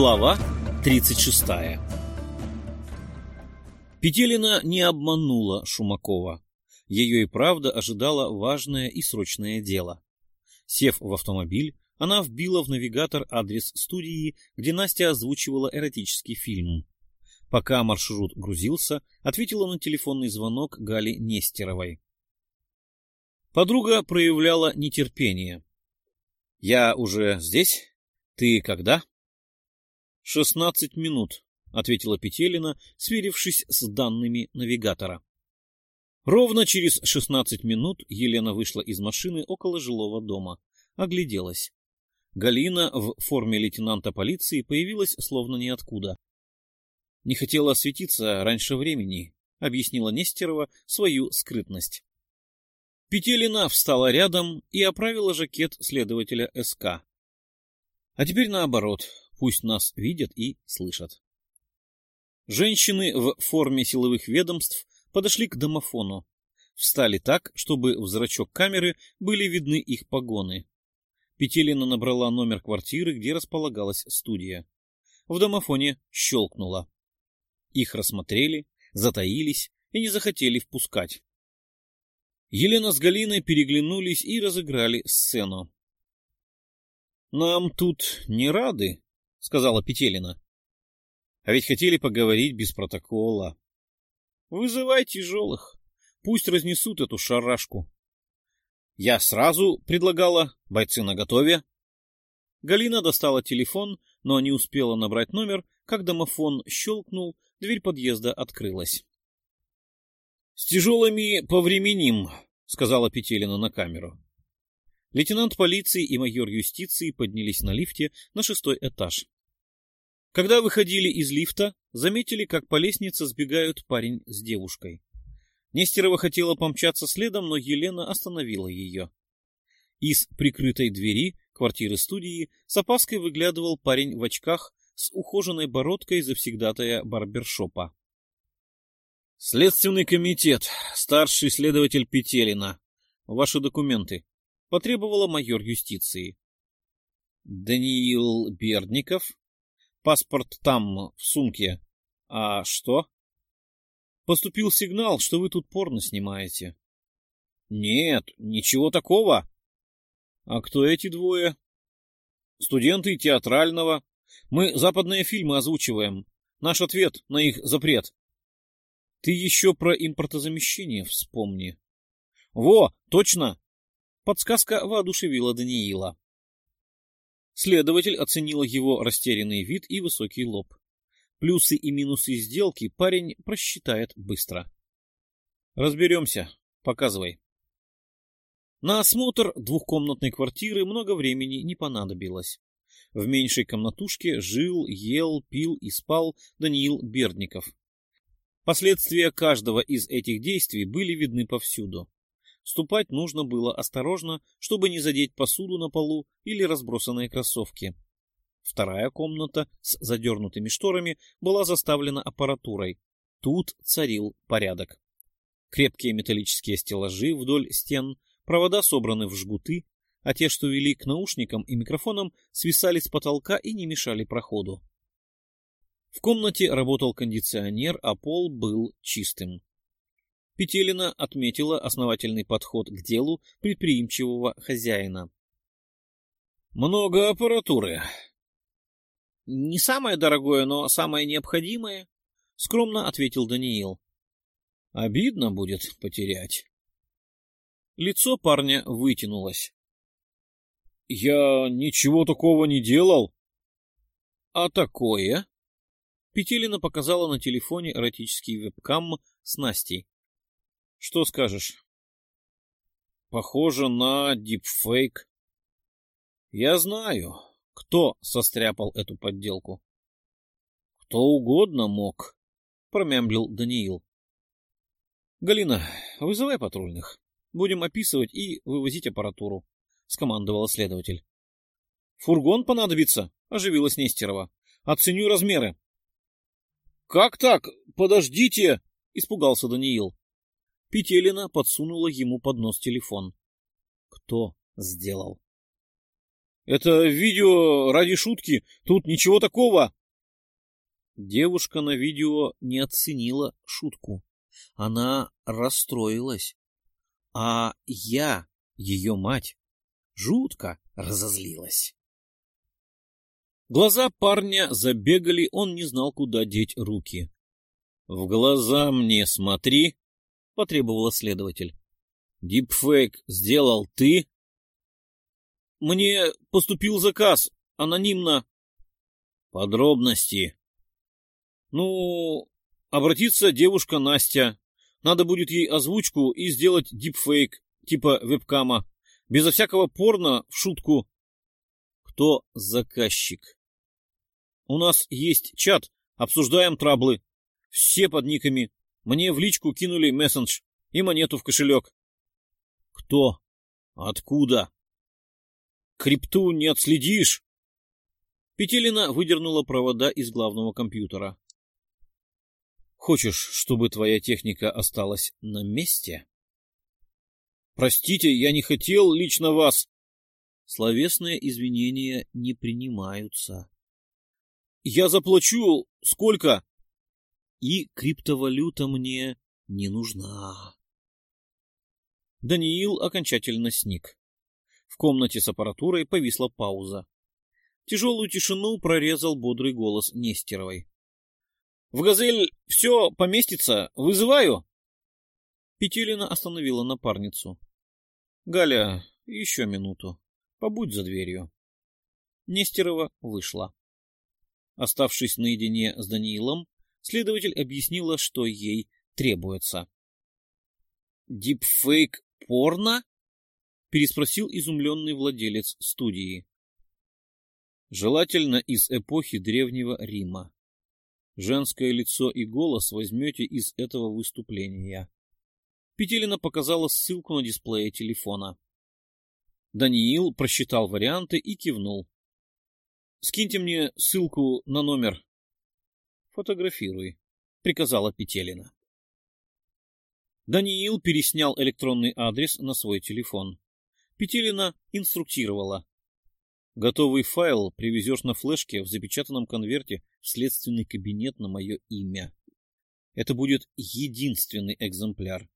Глава 36 Петелина не обманула Шумакова. Ее и правда ожидало важное и срочное дело. Сев в автомобиль, она вбила в навигатор адрес студии, где Настя озвучивала эротический фильм. Пока маршрут грузился, ответила на телефонный звонок Гали Нестеровой. Подруга проявляла нетерпение. — Я уже здесь? Ты когда? — Шестнадцать минут, — ответила Петелина, сверившись с данными навигатора. Ровно через шестнадцать минут Елена вышла из машины около жилого дома, огляделась. Галина в форме лейтенанта полиции появилась словно ниоткуда. Не хотела осветиться раньше времени, объяснила Нестерова свою скрытность. Петелина встала рядом и оправила жакет следователя СК. А теперь наоборот, пусть нас видят и слышат. Женщины в форме силовых ведомств подошли к домофону, встали так, чтобы в зрачок камеры были видны их погоны. Петелина набрала номер квартиры, где располагалась студия. В домофоне щелкнула. Их рассмотрели, затаились и не захотели впускать. Елена с Галиной переглянулись и разыграли сцену. — Нам тут не рады, — сказала Петелина. — А ведь хотели поговорить без протокола. — Вызывай тяжелых. Пусть разнесут эту шарашку. Я сразу предлагала, бойцы наготове. Галина достала телефон, но не успела набрать номер, как домофон щелкнул, дверь подъезда открылась. — С тяжелыми повременим, — сказала Петелина на камеру. Лейтенант полиции и майор юстиции поднялись на лифте на шестой этаж. Когда выходили из лифта, заметили, как по лестнице сбегают парень с девушкой. Нестерова хотела помчаться следом, но Елена остановила ее. Из прикрытой двери квартиры-студии с опаской выглядывал парень в очках с ухоженной бородкой завсегдатая барбершопа. «Следственный комитет, старший следователь Петелина. Ваши документы», — потребовала майор юстиции. «Даниил Бердников. Паспорт там, в сумке. А что?» Поступил сигнал, что вы тут порно снимаете. Нет, ничего такого. А кто эти двое? Студенты театрального. Мы западные фильмы озвучиваем. Наш ответ на их запрет. Ты еще про импортозамещение вспомни. Во, точно! Подсказка воодушевила Даниила. Следователь оценила его растерянный вид и высокий лоб. Плюсы и минусы сделки парень просчитает быстро. Разберемся. Показывай. На осмотр двухкомнатной квартиры много времени не понадобилось. В меньшей комнатушке жил, ел, пил и спал Даниил Бердников. Последствия каждого из этих действий были видны повсюду. Ступать нужно было осторожно, чтобы не задеть посуду на полу или разбросанные кроссовки. Вторая комната с задернутыми шторами была заставлена аппаратурой. Тут царил порядок. Крепкие металлические стеллажи вдоль стен, провода собраны в жгуты, а те, что вели к наушникам и микрофонам, свисали с потолка и не мешали проходу. В комнате работал кондиционер, а пол был чистым. Петелина отметила основательный подход к делу предприимчивого хозяина. «Много аппаратуры», не самое дорогое, но самое необходимое, — скромно ответил Даниил. — Обидно будет потерять. Лицо парня вытянулось. — Я ничего такого не делал. — А такое? Петелина показала на телефоне эротический вебкам с Настей. — Что скажешь? — Похоже на дипфейк. — Я знаю, кто состряпал эту подделку? — Кто угодно мог, — промямлил Даниил. — Галина, вызывай патрульных. Будем описывать и вывозить аппаратуру, — скомандовал следователь. — Фургон понадобится, — оживилась Нестерова. — Оценю размеры. — Как так? Подождите! — испугался Даниил. Петелина подсунула ему под нос телефон. — Кто сделал? Это видео ради шутки. Тут ничего такого. Девушка на видео не оценила шутку. Она расстроилась. А я, ее мать, жутко разозлилась. Глаза парня забегали, он не знал, куда деть руки. — В глаза мне смотри, — потребовала следователь. — Дипфейк сделал ты? — Мне поступил заказ, анонимно. — Подробности. — Ну, обратится девушка Настя. Надо будет ей озвучку и сделать дипфейк, типа вебкама, безо всякого порно в шутку. Кто заказчик? У нас есть чат, обсуждаем траблы. Все под никами. Мне в личку кинули мессендж и монету в кошелек. Кто? Откуда? Крипту не отследишь. Петелина выдернула провода из главного компьютера. Хочешь, чтобы твоя техника осталась на месте? Простите, я не хотел лично вас. Словесные извинения не принимаются. Я заплачу сколько? И криптовалюта мне не нужна. Даниил окончательно сник. В комнате с аппаратурой повисла пауза. Тяжелую тишину прорезал бодрый голос Нестеровой. — В «Газель» все поместится? Вызываю? Петелина остановила напарницу. — Галя, еще минуту. Побудь за дверью. Нестерова вышла. Оставшись наедине с Даниилом, следователь объяснила, что ей требуется. «Дипфейк порно?» — переспросил изумленный владелец студии. «Желательно из эпохи Древнего Рима. Женское лицо и голос возьмете из этого выступления». Петелина показала ссылку на дисплее телефона. Даниил просчитал варианты и кивнул. Скиньте мне ссылку на номер. Фотографируй, приказала Петелина. Даниил переснял электронный адрес на свой телефон. Петелина инструктировала. Готовый файл привезешь на флешке в запечатанном конверте в следственный кабинет на мое имя. Это будет единственный экземпляр.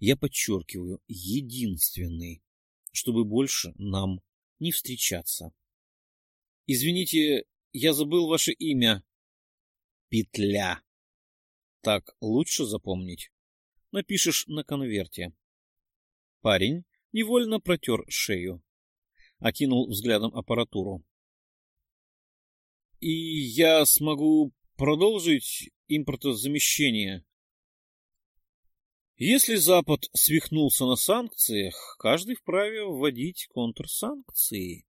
Я подчеркиваю, единственный, чтобы больше нам не встречаться. Извините, я забыл ваше имя. Петля. Так лучше запомнить. Напишешь на конверте. Парень невольно протер шею. Окинул взглядом аппаратуру. И я смогу продолжить импортозамещение. Если Запад свихнулся на санкциях, каждый вправе вводить контрсанкции.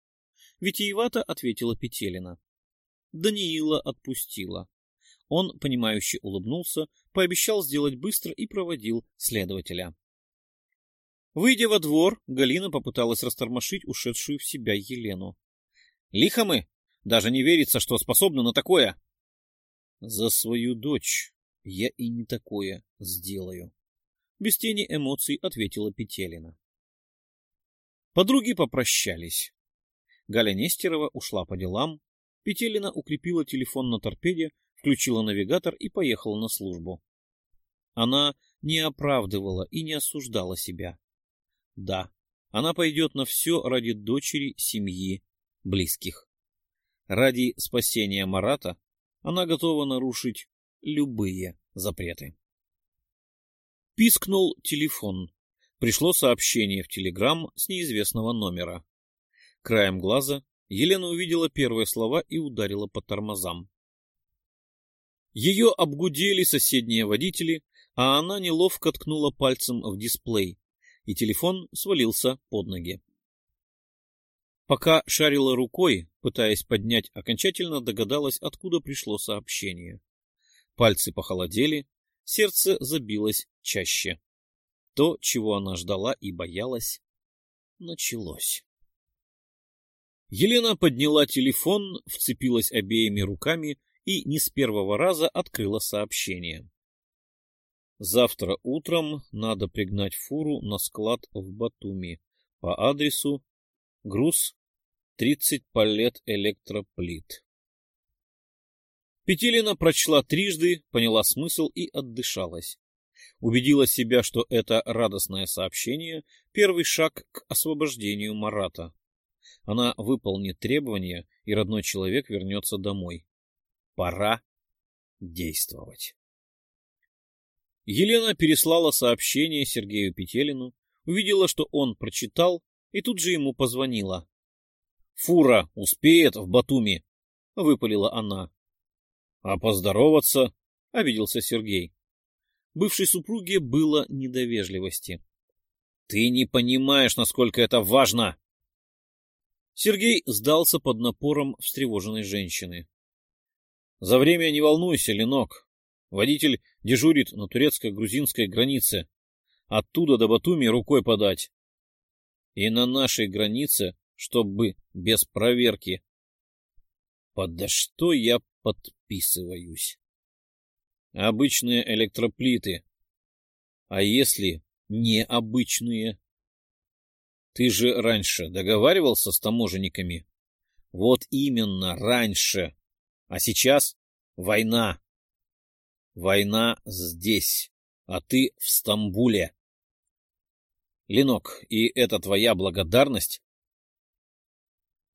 Витиевато ответила Петелина. Даниила отпустила. Он, понимающе улыбнулся, пообещал сделать быстро и проводил следователя. Выйдя во двор, Галина попыталась растормошить ушедшую в себя Елену. — Лихо мы! Даже не верится, что способны на такое! — За свою дочь я и не такое сделаю. Без тени эмоций ответила Петелина. Подруги попрощались. Галя Нестерова ушла по делам, Петелина укрепила телефон на торпеде, включила навигатор и поехала на службу. Она не оправдывала и не осуждала себя. Да, она пойдет на все ради дочери, семьи, близких. Ради спасения Марата она готова нарушить любые запреты. Пискнул телефон. Пришло сообщение в Телеграм с неизвестного номера. Краем глаза Елена увидела первые слова и ударила по тормозам. Ее обгудели соседние водители, а она неловко ткнула пальцем в дисплей, и телефон свалился под ноги. Пока шарила рукой, пытаясь поднять, окончательно догадалась, откуда пришло сообщение. Пальцы похолодели, сердце забилось чаще. То, чего она ждала и боялась, началось. Елена подняла телефон, вцепилась обеими руками и не с первого раза открыла сообщение. Завтра утром надо пригнать фуру на склад в Батуми по адресу груз 30 палет электроплит. Петелина прочла трижды, поняла смысл и отдышалась. Убедила себя, что это радостное сообщение — первый шаг к освобождению Марата. Она выполнит требования, и родной человек вернется домой. Пора действовать. Елена переслала сообщение Сергею Петелину, увидела, что он прочитал, и тут же ему позвонила. «Фура успеет в Батуми», — выпалила она. «А поздороваться?» — обиделся Сергей. Бывшей супруге было недовежливости. «Ты не понимаешь, насколько это важно!» Сергей сдался под напором встревоженной женщины. «За время не волнуйся, Ленок. Водитель дежурит на турецко-грузинской границе. Оттуда до Батуми рукой подать. И на нашей границе, чтобы без проверки. Под да что я подписываюсь? Обычные электроплиты. А если необычные? Ты же раньше договаривался с таможенниками? Вот именно, раньше. А сейчас война. Война здесь, а ты в Стамбуле. Ленок, и это твоя благодарность?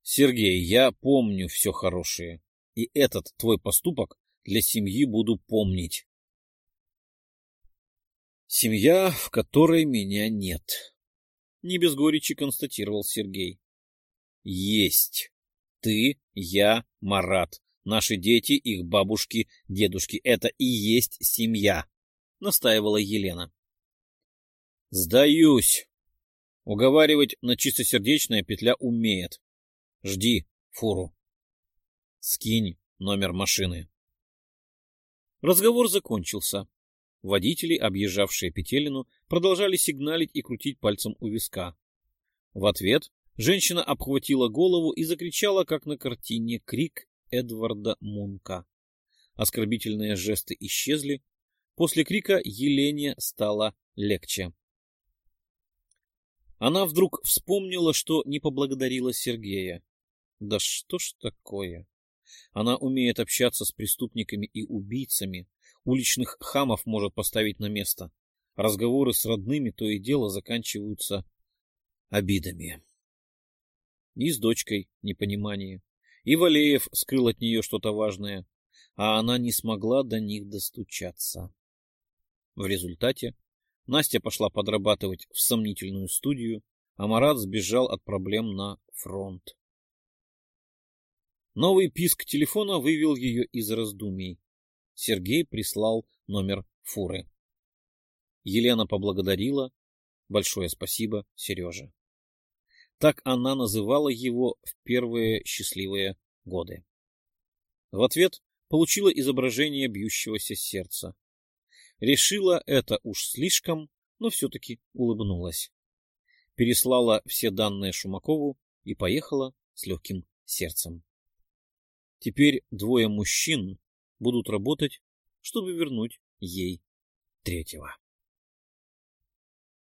Сергей, я помню все хорошее, и этот твой поступок для семьи буду помнить. Семья, в которой меня нет. Не без горечи констатировал Сергей. Есть. Ты, я, Марат. Наши дети, их бабушки, дедушки — это и есть семья, — настаивала Елена. Сдаюсь. Уговаривать на чистосердечное петля умеет. Жди фуру. Скинь номер машины. Разговор закончился. Водители, объезжавшие Петелину, продолжали сигналить и крутить пальцем у виска. В ответ женщина обхватила голову и закричала, как на картине, крик Эдварда Мунка. Оскорбительные жесты исчезли. После крика Елене стало легче. Она вдруг вспомнила, что не поблагодарила Сергея. Да что ж такое? Она умеет общаться с преступниками и убийцами, уличных хамов может поставить на место. Разговоры с родными то и дело заканчиваются обидами. И с дочкой непонимание. И Валеев скрыл от нее что-то важное, а она не смогла до них достучаться. В результате Настя пошла подрабатывать в сомнительную студию, а Марат сбежал от проблем на фронт. Новый писк телефона вывел ее из раздумий. Сергей прислал номер фуры. Елена поблагодарила. Большое спасибо, Сережа. Так она называла его в первые счастливые годы. В ответ получила изображение бьющегося сердца. Решила это уж слишком, но все-таки улыбнулась. Переслала все данные Шумакову и поехала с легким сердцем. Теперь двое мужчин будут работать, чтобы вернуть ей третьего.